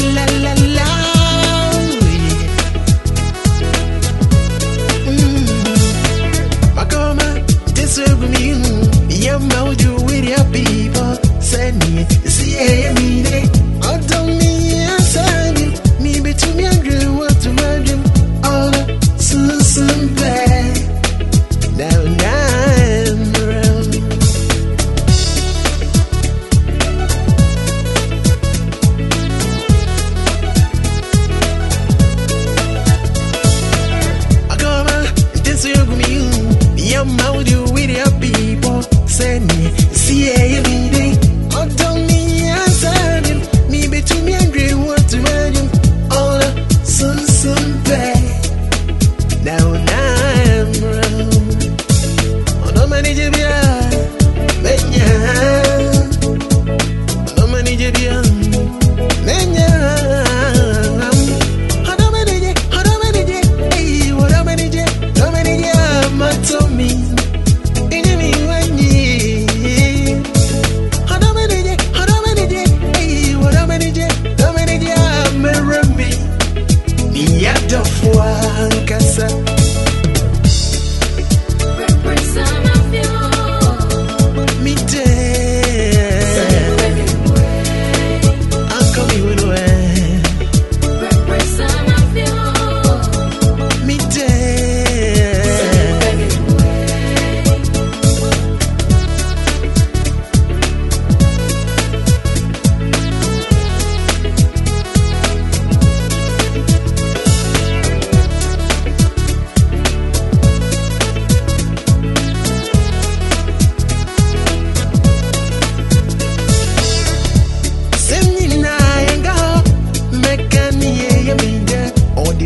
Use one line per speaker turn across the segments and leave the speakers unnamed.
la la la.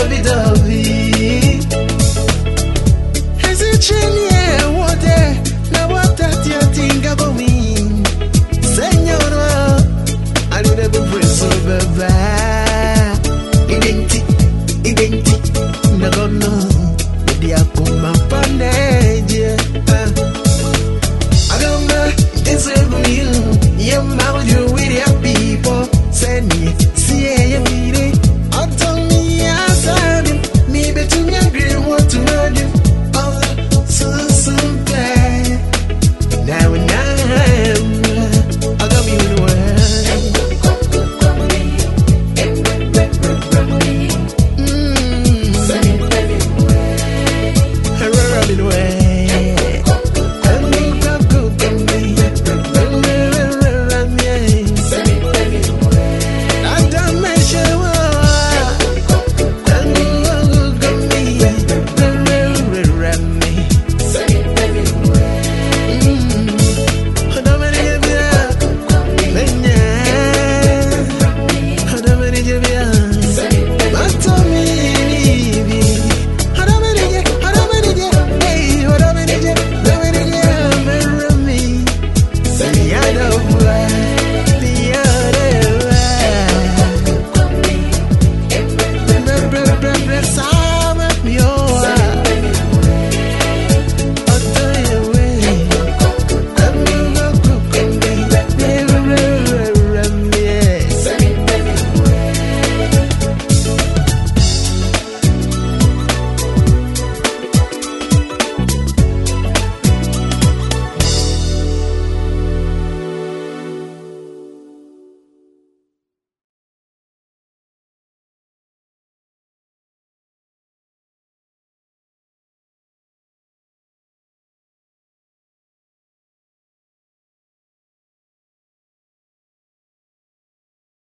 lovey dovey. Is it Jenny?